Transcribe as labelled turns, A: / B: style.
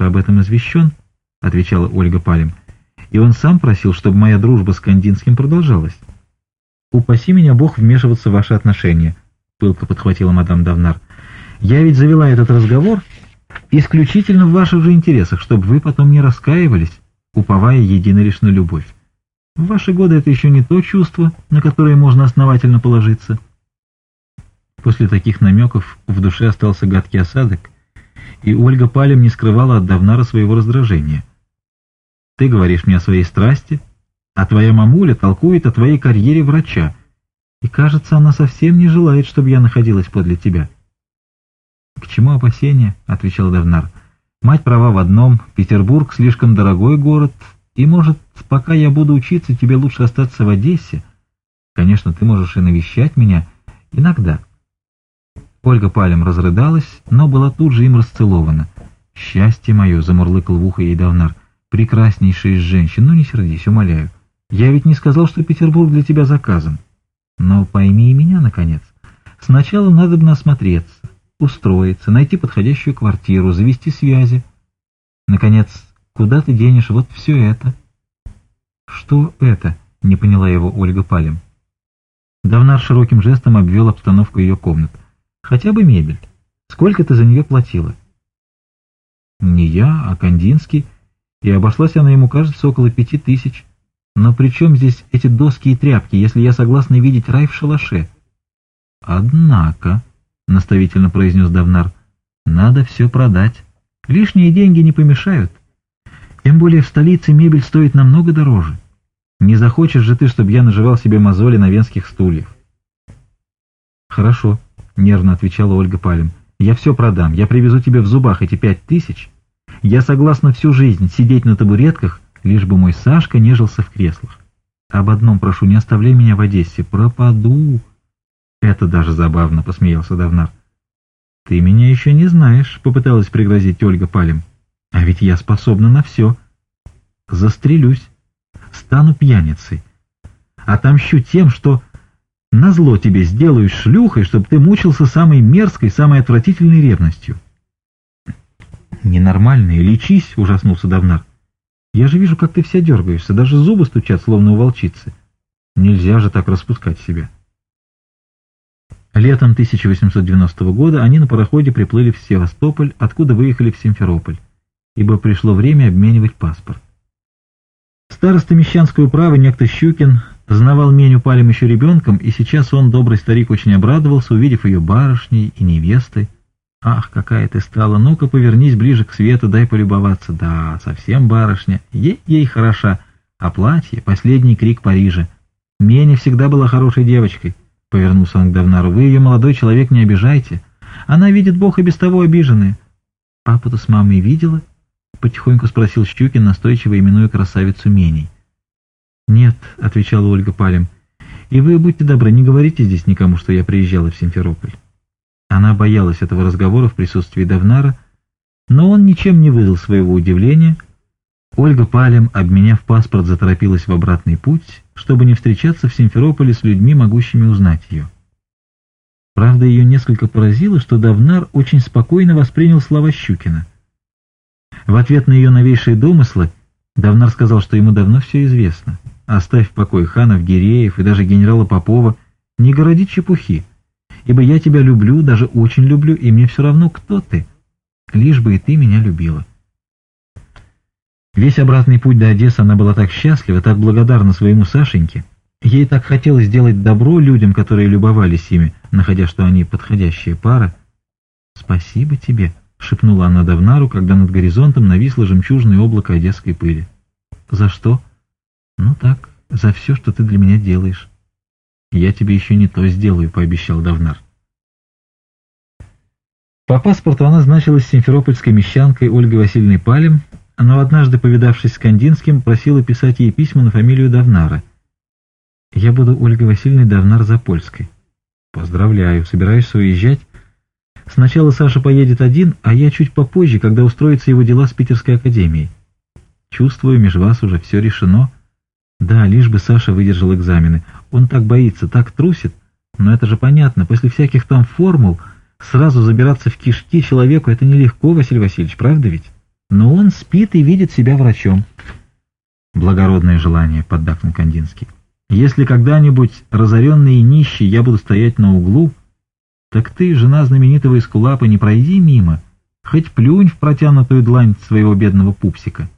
A: староста об этом извещен, — отвечала Ольга Палем, — и он сам просил, чтобы моя дружба с Кандинским продолжалась. — Упаси меня Бог вмешиваться в ваши отношения, — пылко подхватила мадам Давнар. — Я ведь завела этот разговор исключительно в ваших же интересах, чтобы вы потом не раскаивались, уповая едино любовь. В ваши годы это еще не то чувство, на которое можно основательно положиться. После таких намеков в душе остался гадкий осадок — и Ольга Палем не скрывала от Давнара своего раздражения. «Ты говоришь мне о своей страсти, а твоя мамуля толкует о твоей карьере врача, и, кажется, она совсем не желает, чтобы я находилась подле тебя». «К чему опасения?» — отвечал Давнар. «Мать права в одном, Петербург слишком дорогой город, и, может, пока я буду учиться, тебе лучше остаться в Одессе. Конечно, ты можешь и навещать меня иногда». Ольга Палем разрыдалась, но была тут же им расцелована. «Счастье мое!» — замурлыкал в ухо ей Давнар. «Прекраснейшая из женщин! Ну не сердись, умоляю! Я ведь не сказал, что Петербург для тебя заказан!» «Но пойми и меня, наконец! Сначала надо бы насмотреться, устроиться, найти подходящую квартиру, завести связи. Наконец, куда ты денешь вот все это?» «Что это?» — не поняла его Ольга Палем. Давнар широким жестом обвел обстановку ее комнаты. Хотя бы мебель. Сколько ты за нее платила? Не я, а Кандинский. И обошлась она ему, кажется, около пяти тысяч. Но при чем здесь эти доски и тряпки, если я согласна видеть рай в шалаше? Однако, — наставительно произнес Давнар, — надо все продать. Лишние деньги не помешают. Тем более в столице мебель стоит намного дороже. Не захочешь же ты, чтобы я наживал себе мозоли на венских стульях. Хорошо, нервно отвечала Ольга Палем. «Я все продам. Я привезу тебе в зубах эти пять тысяч. Я согласна всю жизнь сидеть на табуретках, лишь бы мой Сашка нежился в креслах. Об одном прошу, не оставляй меня в Одессе. Пропаду!» «Это даже забавно», — посмеялся Давнар. «Ты меня еще не знаешь», — попыталась пригрозить Ольга Палим. «А ведь я способна на все. Застрелюсь, стану пьяницей, отомщу тем, что...» Назло тебе сделаю шлюхой, чтобы ты мучился самой мерзкой, самой отвратительной ревностью. Ненормальный, лечись, ужаснулся Давнар. Я же вижу, как ты вся дергаешься, даже зубы стучат, словно у волчицы. Нельзя же так распускать себя. Летом 1890 года они на пароходе приплыли в Севастополь, откуда выехали в Симферополь, ибо пришло время обменивать паспорт. Староста Мещанской управы некто Щукин Знавал Меню Палем еще ребенком, и сейчас он, добрый старик, очень обрадовался, увидев ее барышней и невестой. «Ах, какая ты стала! Ну-ка, повернись ближе к свету, дай полюбоваться. Да, совсем барышня. Ей-ей хороша. А платье — последний крик Парижа. Меня всегда была хорошей девочкой». Повернулся он к Давнару. «Вы ее, молодой человек, не обижайте. Она видит Бог и без того обиженные». «Папу-то с мамой видела?» — потихоньку спросил Щукин, настойчиво именуя красавицу Меней. «Нет», — отвечала Ольга Палем. «И вы, будьте добры, не говорите здесь никому, что я приезжала в Симферополь». Она боялась этого разговора в присутствии Давнара, но он ничем не выдал своего удивления. Ольга Палем, обменяв паспорт, заторопилась в обратный путь, чтобы не встречаться в Симферополе с людьми, могущими узнать ее. Правда, ее несколько поразило, что Давнар очень спокойно воспринял слова Щукина. В ответ на ее новейшие домыслы Давнар сказал, что ему давно все известно оставь в покое ханов, гиреев и даже генерала Попова, не городи чепухи, ибо я тебя люблю, даже очень люблю, и мне все равно, кто ты, лишь бы и ты меня любила. Весь обратный путь до Одессы она была так счастлива, так благодарна своему Сашеньке. Ей так хотелось сделать добро людям, которые любовались ими, находя, что они подходящая пара. «Спасибо тебе», — шепнула она Давнару, когда над горизонтом нависло жемчужное облако одесской пыли. «За что?» Ну так, за все, что ты для меня делаешь. Я тебе еще не то сделаю, пообещал Давнар. По паспорту она значилась симферопольской мещанкой Ольгой Васильевной Палем, но однажды, повидавшись с Кандинским, просила писать ей письма на фамилию Давнара. «Я буду Ольгой Васильевной Давнар за Польской». «Поздравляю, собираешься уезжать?» «Сначала Саша поедет один, а я чуть попозже, когда устроятся его дела с Питерской академией». «Чувствую, меж вас уже все решено». Да, лишь бы Саша выдержал экзамены. Он так боится, так трусит. Но это же понятно, после всяких там формул сразу забираться в кишки человеку это нелегко, Василий Васильевич, правда ведь? Но он спит и видит себя врачом. Благородное желание, поддакнул Кандинский. Если когда-нибудь разоренный и нищий я буду стоять на углу, так ты, жена знаменитого Искулапа, не пройди мимо, хоть плюнь в протянутую длань своего бедного пупсика.